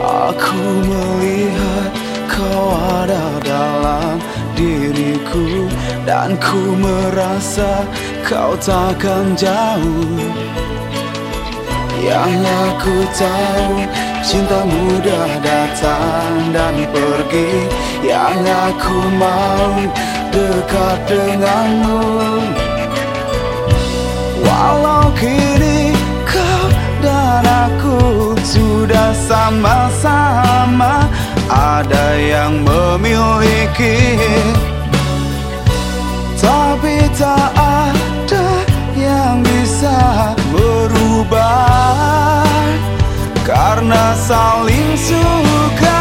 Aku melihat kau ada dalam diriku Dan ku merasa kau takkan jauh. Yang aku tahu cinta mudah datang dan pergi. Yang aku mau dekat denganmu. Walau kini sudah sama-sama Ada yang memiliki. Tapi tak ada yang bisa berubah Karena saling suka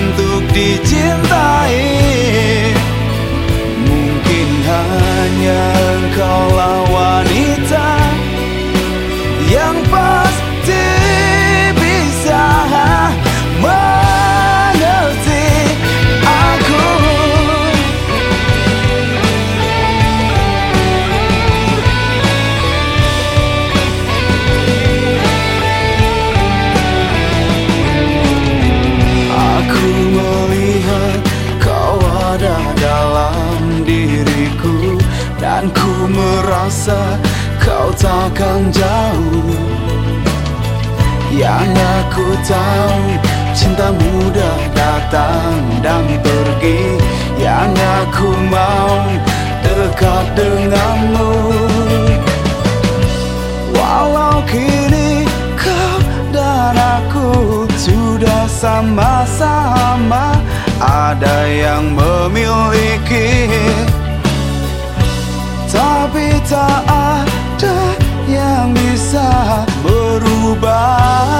untuk dicintai. Mungkin hanya merasa kau takkan jauh. Yang aku tahu cinta mudah datang dan pergi. Yang aku mau dekat denganmu. Walau kini kau dan aku sudah sama-sama Ada yang memiliki tak ada yang bisa berubah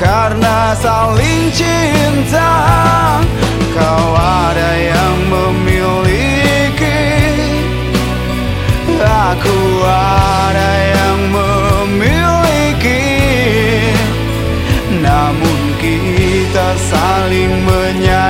Karena saling cinta. Kau ada yang memiliki Aku ada yang memiliki. Namun kita saling menyayangi